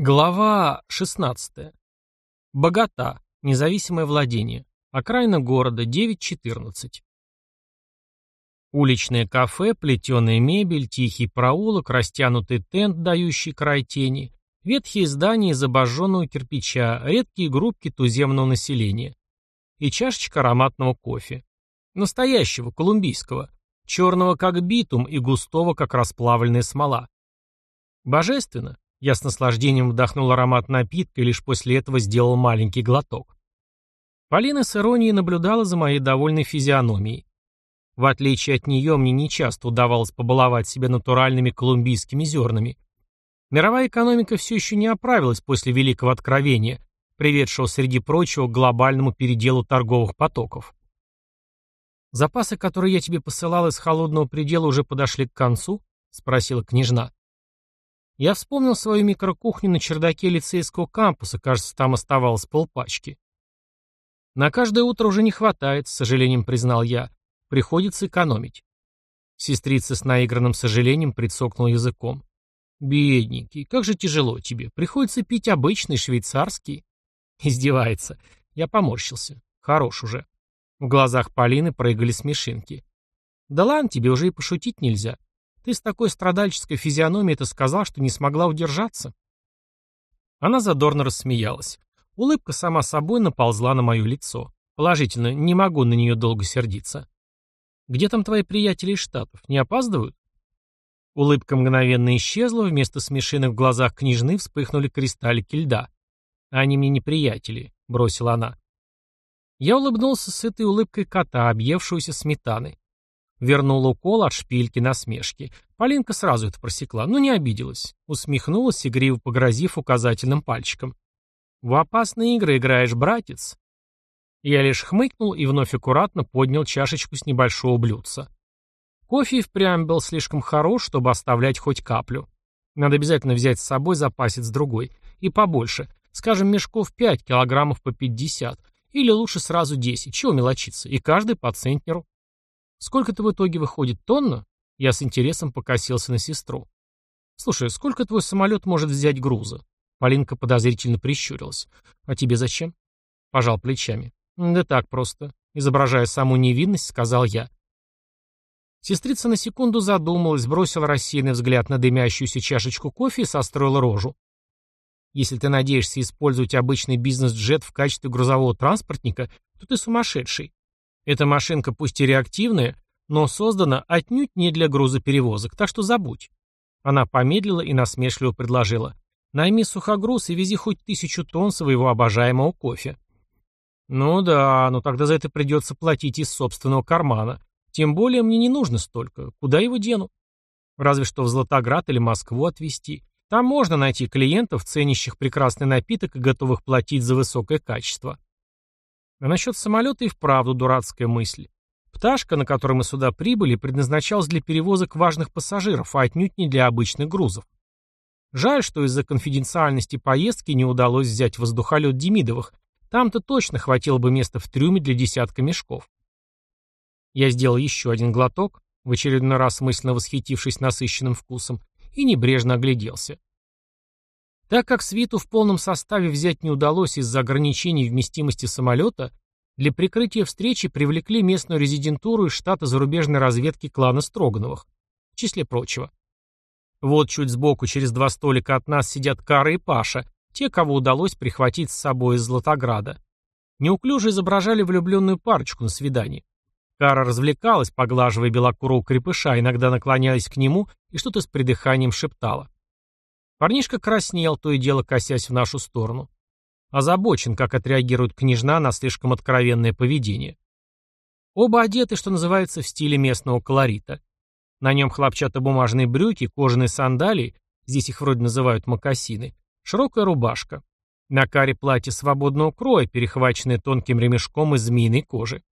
Глава 16. Богата. Независимое владение. Окраина города. 9.14. Уличное кафе, плетеная мебель, тихий проулок, растянутый тент, дающий край тени, ветхие здания из обожженного кирпича, редкие группки туземного населения. И чашечка ароматного кофе. Настоящего, колумбийского. Черного, как битум, и густого, как расплавленная смола. Божественно. Я с наслаждением вдохнул аромат напитка и лишь после этого сделал маленький глоток. Полина с иронией наблюдала за моей довольной физиономией. В отличие от нее, мне нечасто удавалось побаловать себя натуральными колумбийскими зернами. Мировая экономика все еще не оправилась после Великого Откровения, приведшего, среди прочего, к глобальному переделу торговых потоков. «Запасы, которые я тебе посылал из холодного предела, уже подошли к концу?» — спросила княжна. Я вспомнил свою микрокухню на чердаке лицейского кампуса, кажется, там оставалось полпачки. На каждое утро уже не хватает, с сожалением признал я. Приходится экономить. Сестрица с наигранным сожалением прицокнула языком. «Бедненький, как же тяжело тебе. Приходится пить обычный швейцарский». Издевается. Я поморщился. Хорош уже. В глазах Полины прыгали смешинки. «Да ладно, тебе уже и пошутить нельзя. Ты с такой страдальческой физиономией это сказал, что не смогла удержаться. Она задорно рассмеялась. Улыбка сама собой наползла на мое лицо. Положительно, не могу на нее долго сердиться. Где там твои приятели из Штатов? Не опаздывают? Улыбка мгновенно исчезла, вместо смешинок в глазах княжны вспыхнули кристаллики льда. «Они мне не приятели», — бросила она. Я улыбнулся с этой улыбкой кота, объевшегося сметаной. Вернул укол от шпильки насмешки. Полинка сразу это просекла, но не обиделась. Усмехнулась, игриво погрозив указательным пальчиком. «В опасные игры играешь, братец?» Я лишь хмыкнул и вновь аккуратно поднял чашечку с небольшого блюдца. Кофе и впрямь был слишком хорош, чтобы оставлять хоть каплю. Надо обязательно взять с собой запасец другой. И побольше. Скажем, мешков 5, килограммов по 50. Или лучше сразу 10. Чего мелочиться? И каждый по центнеру. Сколько это в итоге выходит? Тонна? Я с интересом покосился на сестру. Слушай, сколько твой самолет может взять груза? Полинка подозрительно прищурилась. А тебе зачем? Пожал плечами. Да так просто. Изображая саму невинность, сказал я. Сестрица на секунду задумалась, бросила рассеянный взгляд на дымящуюся чашечку кофе и состроила рожу. Если ты надеешься использовать обычный бизнес-джет в качестве грузового транспортника, то ты сумасшедший. Эта машинка пусть и реактивная, но создана отнюдь не для грузоперевозок, так что забудь. Она помедлила и насмешливо предложила. Найми сухогруз и вези хоть тысячу тонн своего обожаемого кофе. Ну да, но тогда за это придется платить из собственного кармана. Тем более мне не нужно столько. Куда его дену? Разве что в Златоград или Москву отвезти. Там можно найти клиентов, ценящих прекрасный напиток и готовых платить за высокое качество. А насчет самолета и вправду дурацкая мысль. Пташка, на которой мы сюда прибыли, предназначалась для перевозок важных пассажиров, а отнюдь не для обычных грузов. Жаль, что из-за конфиденциальности поездки не удалось взять воздухолет Демидовых. Там-то точно хватило бы места в трюме для десятка мешков. Я сделал еще один глоток, в очередной раз мысленно восхитившись насыщенным вкусом, и небрежно огляделся. Так как свиту в полном составе взять не удалось из-за ограничений вместимости самолета, для прикрытия встречи привлекли местную резидентуру из штата зарубежной разведки клана Строгановых, в числе прочего. Вот чуть сбоку, через два столика от нас, сидят Кара и Паша, те, кого удалось прихватить с собой из Златограда. Неуклюже изображали влюбленную парочку на свидании. Кара развлекалась, поглаживая белокурого крепыша, иногда наклоняясь к нему и что-то с придыханием шептала. Парнишка краснел, то и дело косясь в нашу сторону. Озабочен, как отреагирует княжна на слишком откровенное поведение. Оба одеты, что называется, в стиле местного колорита. На нем хлопчатобумажные брюки, кожаные сандалии, здесь их вроде называют мокасины, широкая рубашка. На каре платье свободного кроя, перехваченное тонким ремешком из змеиной кожи.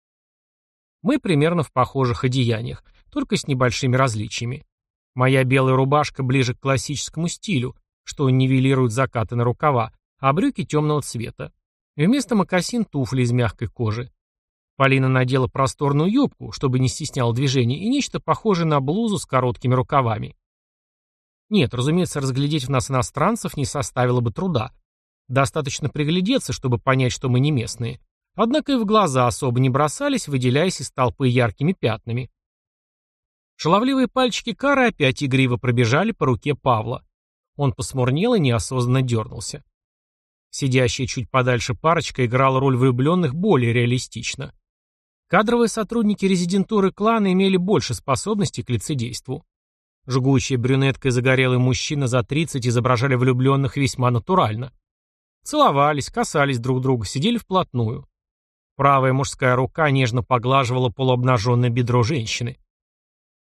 Мы примерно в похожих одеяниях, только с небольшими различиями. Моя белая рубашка ближе к классическому стилю, что нивелирует закаты на рукава, а брюки темного цвета. И вместо мокасин туфли из мягкой кожи. Полина надела просторную юбку, чтобы не стеснял движение, и нечто похожее на блузу с короткими рукавами. Нет, разумеется, разглядеть в нас иностранцев не составило бы труда. Достаточно приглядеться, чтобы понять, что мы не местные. Однако и в глаза особо не бросались, выделяясь из толпы яркими пятнами. Шаловливые пальчики Кары опять игриво пробежали по руке Павла. Он посмурнел и неосознанно дернулся. Сидящая чуть подальше парочка играла роль влюбленных более реалистично. Кадровые сотрудники резидентуры клана имели больше способностей к лицедейству. Жгучая брюнетка и загорелый мужчина за 30 изображали влюбленных весьма натурально. Целовались, касались друг друга, сидели вплотную. Правая мужская рука нежно поглаживала полуобнаженное бедро женщины.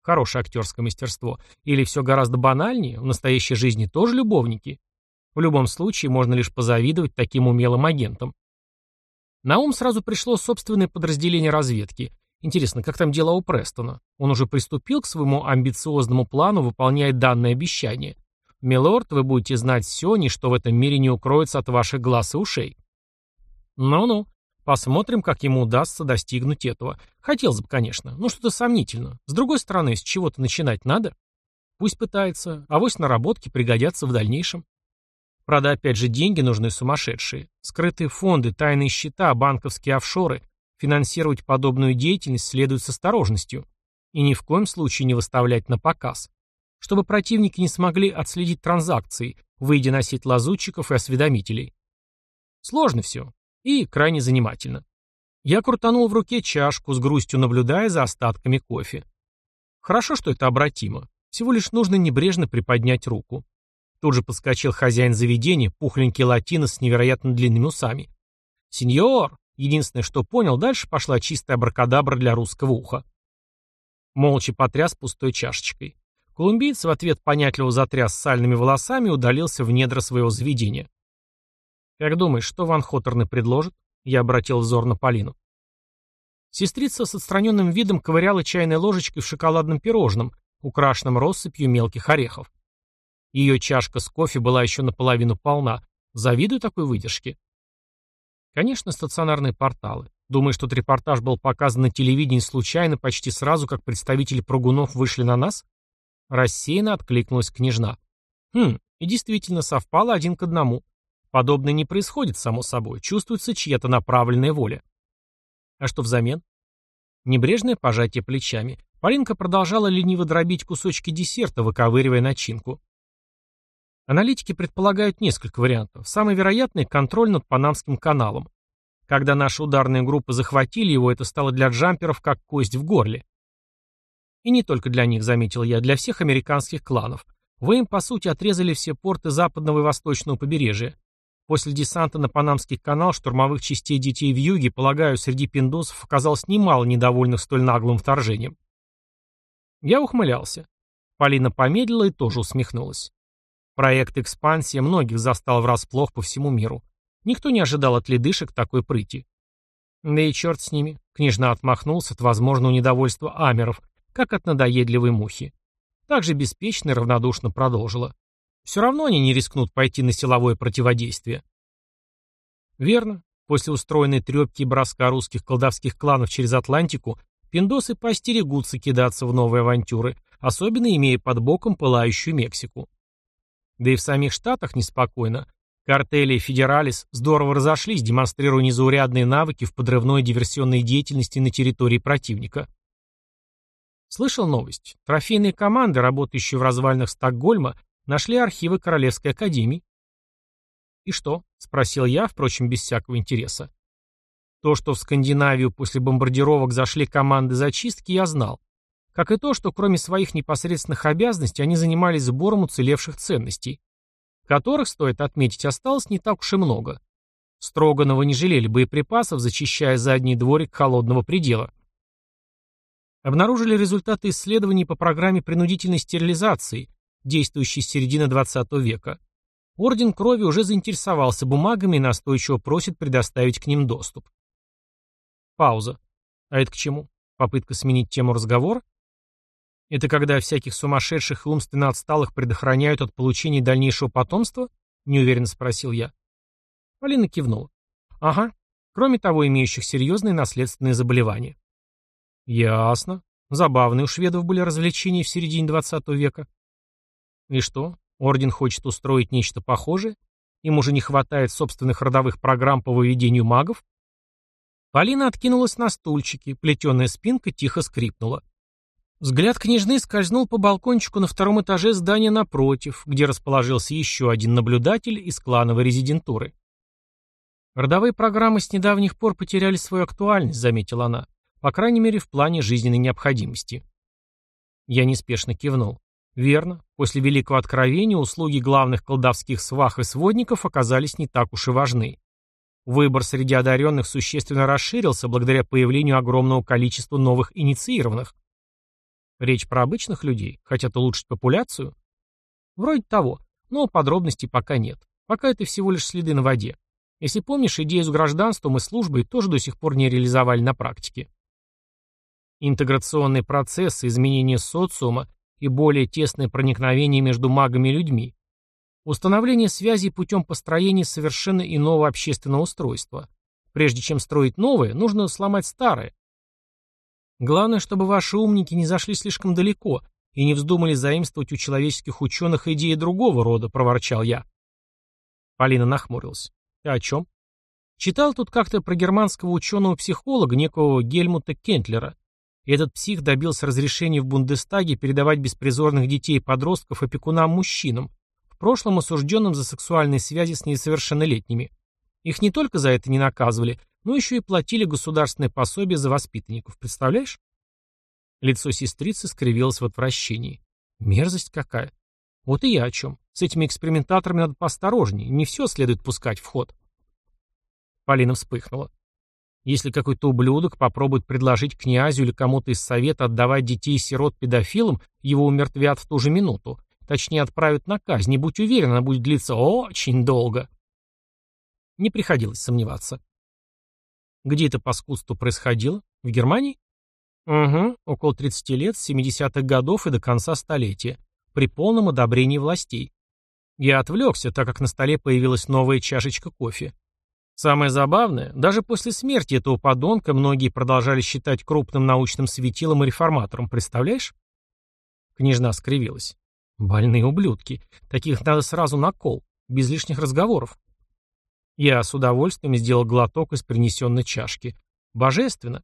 Хорошее актерское мастерство. Или все гораздо банальнее, в настоящей жизни тоже любовники. В любом случае, можно лишь позавидовать таким умелым агентам. На ум сразу пришло собственное подразделение разведки. Интересно, как там дела у Престона? Он уже приступил к своему амбициозному плану, выполняя данное обещание. Милорд, вы будете знать все, ничто в этом мире не укроется от ваших глаз и ушей. Ну-ну, Посмотрим, как ему удастся достигнуть этого. Хотелось бы, конечно, но что-то сомнительно. С другой стороны, с чего-то начинать надо. Пусть пытается, а вось наработки пригодятся в дальнейшем. Правда, опять же, деньги нужны сумасшедшие. Скрытые фонды, тайные счета, банковские офшоры. Финансировать подобную деятельность следует с осторожностью. И ни в коем случае не выставлять на показ. Чтобы противники не смогли отследить транзакции, выйдя на сеть лазутчиков и осведомителей. Сложно все, и крайне занимательно. Я крутанул в руке чашку, с грустью наблюдая за остатками кофе. Хорошо, что это обратимо. Всего лишь нужно небрежно приподнять руку. Тут же подскочил хозяин заведения, пухленький латинос с невероятно длинными усами. «Сеньор!» Единственное, что понял, дальше пошла чистая абракадабра для русского уха. Молча потряс пустой чашечкой. Колумбиец в ответ понятливо затряс сальными волосами и удалился в недра своего заведения. «Как думаешь, что Ван Хоттерны предложит?» Я обратил взор на Полину. Сестрица с отстраненным видом ковыряла чайной ложечкой в шоколадном пирожном, украшенном россыпью мелких орехов. Ее чашка с кофе была еще наполовину полна. Завидую такой выдержке. Конечно, стационарные порталы. Думаешь, что репортаж был показан на телевидении случайно, почти сразу, как представители прогунов вышли на нас? Рассеянно откликнулась княжна. Хм, и действительно совпало один к одному. Подобное не происходит само собой, чувствуется чья-то направленная воля. А что взамен? Небрежное пожатие плечами. Полинка продолжала лениво дробить кусочки десерта, выковыривая начинку. Аналитики предполагают несколько вариантов. Самый вероятный – контроль над Панамским каналом. Когда наши ударные группы захватили его, это стало для джамперов как кость в горле. И не только для них, заметил я, для всех американских кланов. Вы им, по сути, отрезали все порты западного и восточного побережья. После десанта на Панамский канал штурмовых частей детей в юге, полагаю, среди пиндосов оказалось немало недовольных столь наглым вторжением. Я ухмылялся. Полина помедлила и тоже усмехнулась. Проект «Экспансия» многих застал врасплох по всему миру. Никто не ожидал от ледышек такой прыти. Да и черт с ними. Княжна отмахнулся от возможного недовольства амеров, как от надоедливой мухи. Также беспечно и равнодушно продолжила. Все равно они не рискнут пойти на силовое противодействие. Верно. После устроенной трепки и броска русских колдовских кланов через Атлантику, пиндосы постерегутся кидаться в новые авантюры, особенно имея под боком пылающую Мексику. Да и в самих Штатах неспокойно. Картели и Федералис здорово разошлись, демонстрируя незаурядные навыки в подрывной диверсионной деятельности на территории противника. Слышал новость. Трофейные команды, работающие в развалинах Стокгольма, Нашли архивы Королевской Академии. «И что?» — спросил я, впрочем, без всякого интереса. То, что в Скандинавию после бомбардировок зашли команды зачистки, я знал. Как и то, что кроме своих непосредственных обязанностей они занимались сбором уцелевших ценностей, которых, стоит отметить, осталось не так уж и много. Строгановы не жалели боеприпасов, зачищая задний дворик холодного предела. Обнаружили результаты исследований по программе принудительной стерилизации, действующий с середины XX века. Орден Крови уже заинтересовался бумагами и настойчиво просит предоставить к ним доступ. Пауза. А это к чему? Попытка сменить тему разговора? Это когда всяких сумасшедших и умственно отсталых предохраняют от получения дальнейшего потомства? Неуверенно спросил я. Полина кивнула. Ага. Кроме того, имеющих серьезные наследственные заболевания. Ясно. Забавные у шведов были развлечения в середине 20 века. И что, орден хочет устроить нечто похожее? Им уже не хватает собственных родовых программ по выведению магов? Полина откинулась на стульчике, плетеная спинка тихо скрипнула. Взгляд княжны скользнул по балкончику на втором этаже здания напротив, где расположился еще один наблюдатель из клановой резидентуры. «Родовые программы с недавних пор потеряли свою актуальность», — заметила она, «по крайней мере, в плане жизненной необходимости». Я неспешно кивнул. Верно, после Великого Откровения услуги главных колдовских свах и сводников оказались не так уж и важны. Выбор среди одаренных существенно расширился благодаря появлению огромного количества новых инициированных. Речь про обычных людей? Хотят улучшить популяцию? Вроде того, но подробностей пока нет. Пока это всего лишь следы на воде. Если помнишь, идею с гражданством и службой тоже до сих пор не реализовали на практике. Интеграционные процессы, изменения социума и более тесное проникновение между магами и людьми, Установление связей путем построения совершенно иного общественного устройства. Прежде чем строить новое, нужно сломать старое. Главное, чтобы ваши умники не зашли слишком далеко и не вздумали заимствовать у человеческих ученых идеи другого рода, проворчал я. Полина нахмурилась. Ты о чем? Читал тут как-то про германского ученого-психолога, некого Гельмута Кентлера. И этот псих добился разрешения в Бундестаге передавать беспризорных детей и подростков опекунам-мужчинам, в прошлом осужденным за сексуальные связи с несовершеннолетними. Их не только за это не наказывали, но еще и платили государственное пособие за воспитанников. Представляешь? Лицо сестрицы скривилось в отвращении. Мерзость какая. Вот и я о чем. С этими экспериментаторами надо поосторожнее, не все следует пускать в ход. Полина вспыхнула. Если какой-то ублюдок попробует предложить князю или кому-то из совета отдавать детей-сирот педофилам, его умертвят в ту же минуту. Точнее, отправят на казнь, не будь уверен, она будет длиться очень долго. Не приходилось сомневаться. Где это паскудство происходило? В Германии? Угу, около 30 лет, с 70-х годов и до конца столетия, при полном одобрении властей. Я отвлекся, так как на столе появилась новая чашечка кофе. Самое забавное, даже после смерти этого подонка многие продолжали считать крупным научным светилом и реформатором, представляешь? Княжна скривилась. Больные ублюдки. Таких надо сразу на кол, без лишних разговоров. Я с удовольствием сделал глоток из принесенной чашки. Божественно.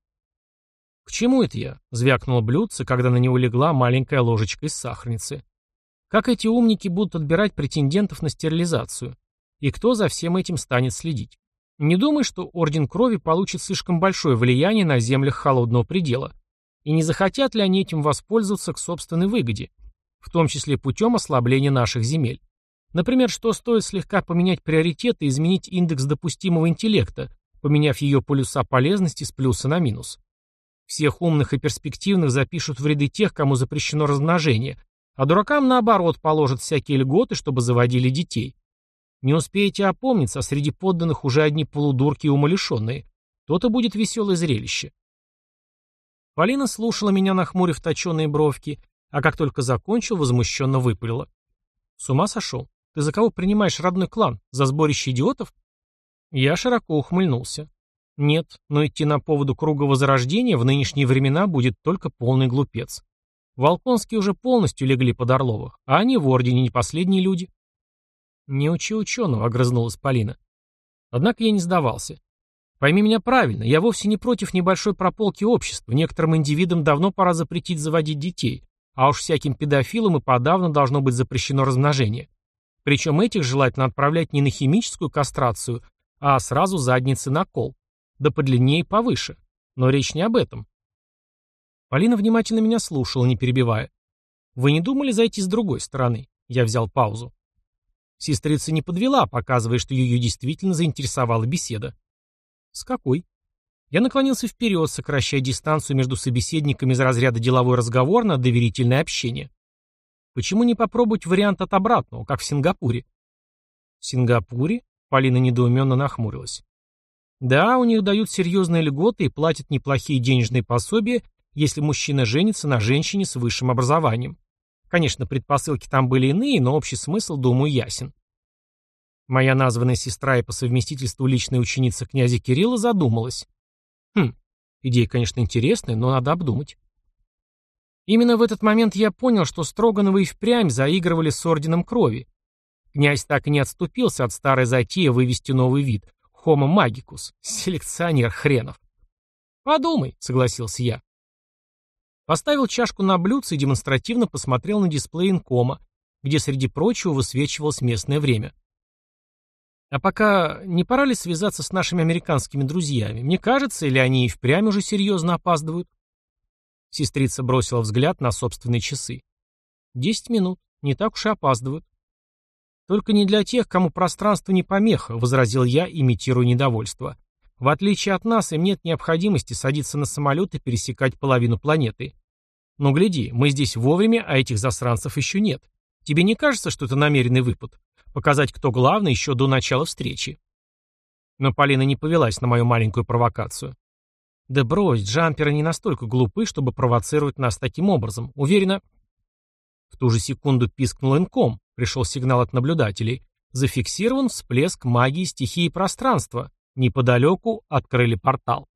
К чему это я? Звякнуло блюдце, когда на него легла маленькая ложечка из сахарницы. Как эти умники будут отбирать претендентов на стерилизацию? И кто за всем этим станет следить? Не думай, что Орден Крови получит слишком большое влияние на землях Холодного Предела. И не захотят ли они этим воспользоваться к собственной выгоде? в том числе путем ослабления наших земель. Например, что стоит слегка поменять приоритеты и изменить индекс допустимого интеллекта, поменяв ее полюса полезности с плюса на минус. Всех умных и перспективных запишут в ряды тех, кому запрещено размножение, а дуракам, наоборот, положат всякие льготы, чтобы заводили детей. Не успеете опомниться, а среди подданных уже одни полудурки и умалишенные. То-то будет веселое зрелище. Полина слушала меня, нахмурив точеные бровки, а как только закончил, возмущенно выпалила. «С ума сошел? Ты за кого принимаешь родной клан? За сборище идиотов?» Я широко ухмыльнулся. «Нет, но идти на поводу круга возрождения в нынешние времена будет только полный глупец. Волконские уже полностью легли под Орловых, а они в Ордене не последние люди». «Не учи ученого», — огрызнулась Полина. Однако я не сдавался. Пойми меня правильно, я вовсе не против небольшой прополки общества. Некоторым индивидам давно пора запретить заводить детей. А уж всяким педофилам и подавно должно быть запрещено размножение. Причем этих желательно отправлять не на химическую кастрацию, а сразу задницы на кол. Да подлиннее и повыше. Но речь не об этом. Полина внимательно меня слушала, не перебивая. «Вы не думали зайти с другой стороны?» Я взял паузу. Сестрица не подвела, показывая, что ее действительно заинтересовала беседа. «С какой?» Я наклонился вперед, сокращая дистанцию между собеседниками из разряда деловой разговор на доверительное общение. Почему не попробовать вариант от обратного, как в Сингапуре? В Сингапуре? Полина недоуменно нахмурилась. Да, у них дают серьезные льготы и платят неплохие денежные пособия, если мужчина женится на женщине с высшим образованием. Конечно, предпосылки там были иные, но общий смысл, думаю, ясен. Моя названная сестра и по совместительству личная ученица князя Кирилла задумалась. Хм, идея, конечно, интересная, но надо обдумать. Именно в этот момент я понял, что Строгановы и впрямь заигрывали с орденом крови. Князь так и не отступился от старой затеи вывести новый вид — Homo magicus, селекционер хренов. «Подумай», — согласился я. Поставил чашку на блюдце и демонстративно посмотрел на дисплей инкома, где среди прочего высвечивалось местное время. А пока не пора ли связаться с нашими американскими друзьями? Мне кажется, или они и впрямь уже серьезно опаздывают? Сестрица бросила взгляд на собственные часы. Десять минут. Не так уж и опаздывают. Только не для тех, кому пространство не помеха, возразил я, имитируя недовольство. В отличие от нас, им нет необходимости садиться на самолет и пересекать половину планеты. Но гляди, мы здесь вовремя, а этих засранцев еще нет. Тебе не кажется, что это намеренный выпад? Показать, кто главный, еще до начала встречи. Но Полина не повелась на мою маленькую провокацию. Да брось, джамперы не настолько глупы, чтобы провоцировать нас таким образом. Уверена... В ту же секунду пискнул инком, пришел сигнал от наблюдателей. Зафиксирован всплеск магии стихии пространства. Неподалеку открыли портал.